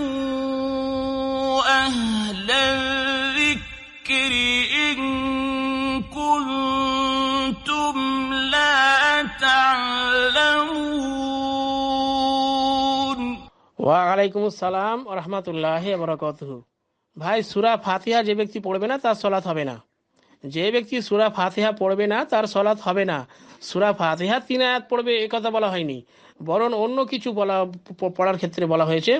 فاسألوا أهل الذكر إن كنتم لا تعلمون ওয়ালাইকুম আসসালাম রহমতুল্লাহ বরকতহু ভাই সুরা ফাতিহা যে ব্যক্তি পড়বে না তার সলাৎ হবে না যে ব্যক্তি সুরা ফাতিহা পড়বে না, তার সলাৎ হবে না। সুরা ফাতিহা তিন আয়াত পড়বে, এ কথা বলা হয়নি। বরং অন্য কিছু বলা পড়ার ক্ষেত্রে বলা হয়েছে।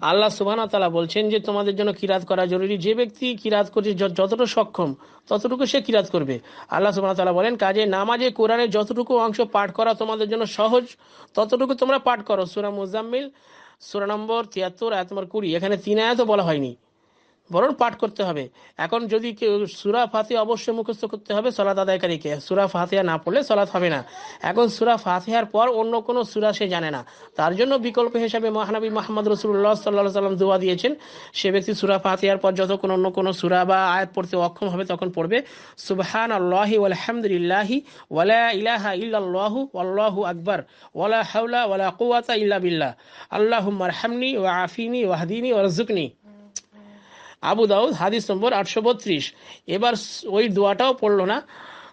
আল্লাহ সুবহান তালা বলছেন যে, তোমাদের জন্য কিরাত করা জরুরি। যে ব্যক্তি কিরাত করছে যতটুকু সক্ষম, ততটুকু সে কিরাত করবে। আল্লাহ সুবহান তালা বলেন, কাজে নামাজে কোরআনে যতটুকু অংশ পাঠ করা তোমাদের জন্য সহজ, ততটুকু তোমরা পাঠ করো। সুরা মুজাম্মিল, সুরা নম্বর তিয়াত্তর, আয়াত নম্বর কুড়ি, এখানে তিন আয়াতও বলা হয়নি। বরং পাঠ করতে হবে। এখন যদি কেউ সুরা ফাতিহা অবশ্যই মুখস্থ করতে হবে, সলাত আদায়কারীকে। সুরা ফাতিহা না পড়লে সলাত হবে না। এখন সুরা ফাতিহার পর অন্য কোনো সুরা সে জানে না। তার জন্য বিকল্প হিসাবে মহানবী মোহাম্মদ রসুল্লাহ সাল্লাহ সাল্লাম দোয়া দিয়েছেন, সে ব্যক্তি সুরা ফাতিহার পর যতক্ষণ অন্য কোনো সুরা বা আয়াত পড়তে অক্ষম হবে তখন পড়বে সুবহান আল্লাহি আলহামদুলিল্লাহি ওয়ালা ইলাহা ইল্লাল্লাহু আল্লাহু আকবার ওয়ালা হাওলা ওয়ালা কুওয়াতা ইল্লা বিল্লাহ। আল্লাহুম্মা আরহামনি ওয়া আফিনি ওয়াহদিনি ওয়ারজুকনি আবু দাউদ হাদিস নম্বর আটশো বত্রিশ। এবার ওই দোয়াটাও পড়ল না।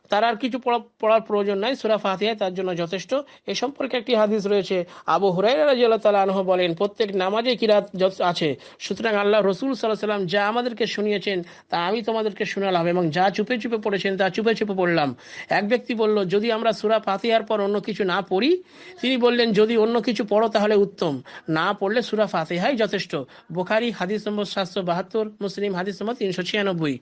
তার আর কিছু পড়া- পড়ার প্রয়োজন নাই। সুরা ফাতিহা তার জন্য যথেষ্ট। এ সম্পর্কে একটি হাদিস রয়েছে। আবু হুরাইরা রাদিয়াল্লাহু তাআলা আনহু বলেন, প্রত্যেক নামাজে কিরাত আছে? সুতরাং আল্লাহ রসুল সাল্লাহ সাল্লাম যা আমাদেরকে শুনিয়েছেন, তা আমি তোমাদেরকে শোনালাম এবং যা চুপে চুপে পড়েছেন, তা চুপে চুপে পড়লাম। এক ব্যক্তি বলল, যদি আমরা সুরা ফাতিহার পর অন্য কিছু না পড়ি? তিনি বললেন, যদি অন্য কিছু পড়ো তাহলে উত্তম। না পড়লে সুরা ফাতিহাই যথেষ্ট। বোখারি হাদিস নম্বর সাতশো বাহাত্তর, মুসলিম হাদিস নম্বর তিনশো ছিয়ানব্বই।